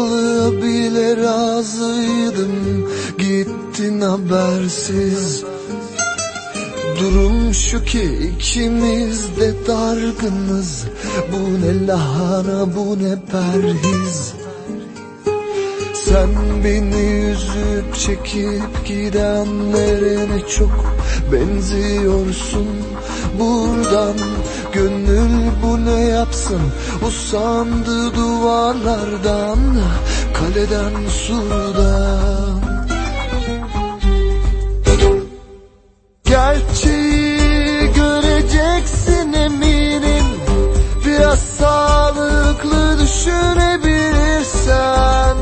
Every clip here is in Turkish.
Ayrılığa bile razıydım. Gittin habersiz. Durum şu ki ikimiz de dargınız. Bu ne lahana bu ne perhiz. Sen beni üzüp çekip gidenlere ne çok benziyorsun. Buradan gönül bu ne yapsın. Usandı duvarlardan kaleden surdan. Gerçeği göreceksin eminim. Biraz sağlıklı düşünebilirsen.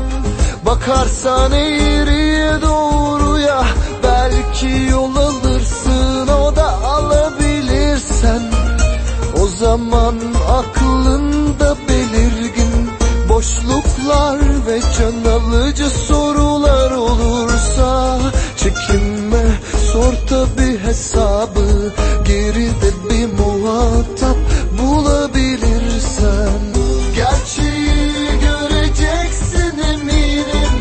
Bakarsan eğriye doğruya Belki yol alırsın o da alabilirsen. O zaman Boşluklar ve can alıcı sorular olursa Çekinme sor tabi hesabı Geride bir muhatap bulabilirsen. Gerçeği göreceksin eminim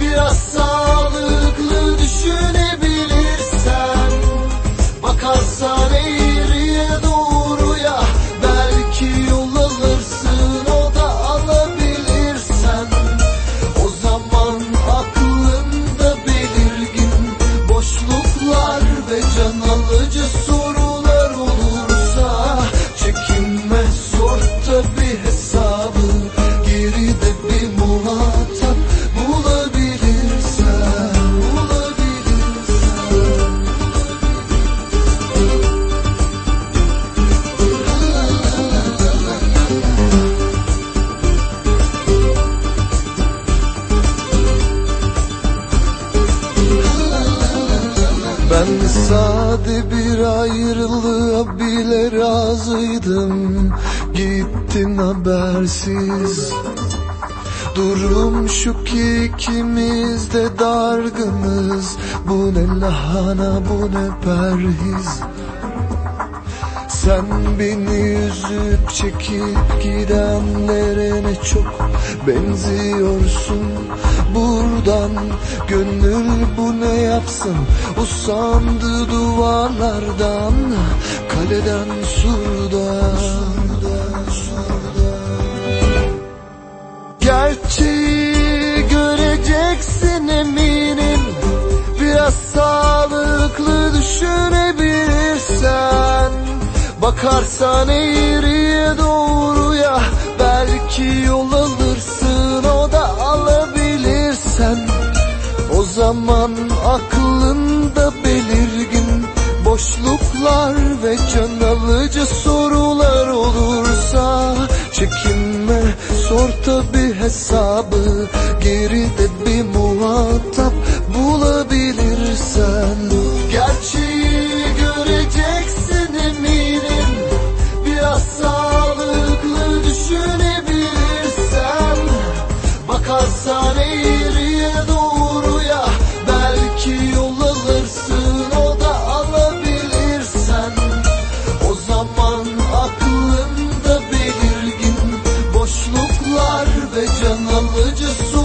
Biraz sağlıklı düşünebilirsen Ben sade bir ayrılığa bile razıydım. Gittin habersiz. Durum şu ki ikimiz de dargınız. Bu ne lahana bu ne perhiz sen beni yüzüp çekip gidenlere ne çok benziyorsun. Buradan gönül bu ne yapsın? Usandı duvarlardan kaleden surdan. Gerçeği göreceksin eminim. Biraz sağlıklı düşünebilirsen Bakarsan eğriye doğruya Belki yol alırsın o da alabilirsen. O zaman aklında belirgin Boşluklar ve can alıcı sorular olursa Çekinme sor tabi hesabı Geride bir muhatap bulabilirsen We just.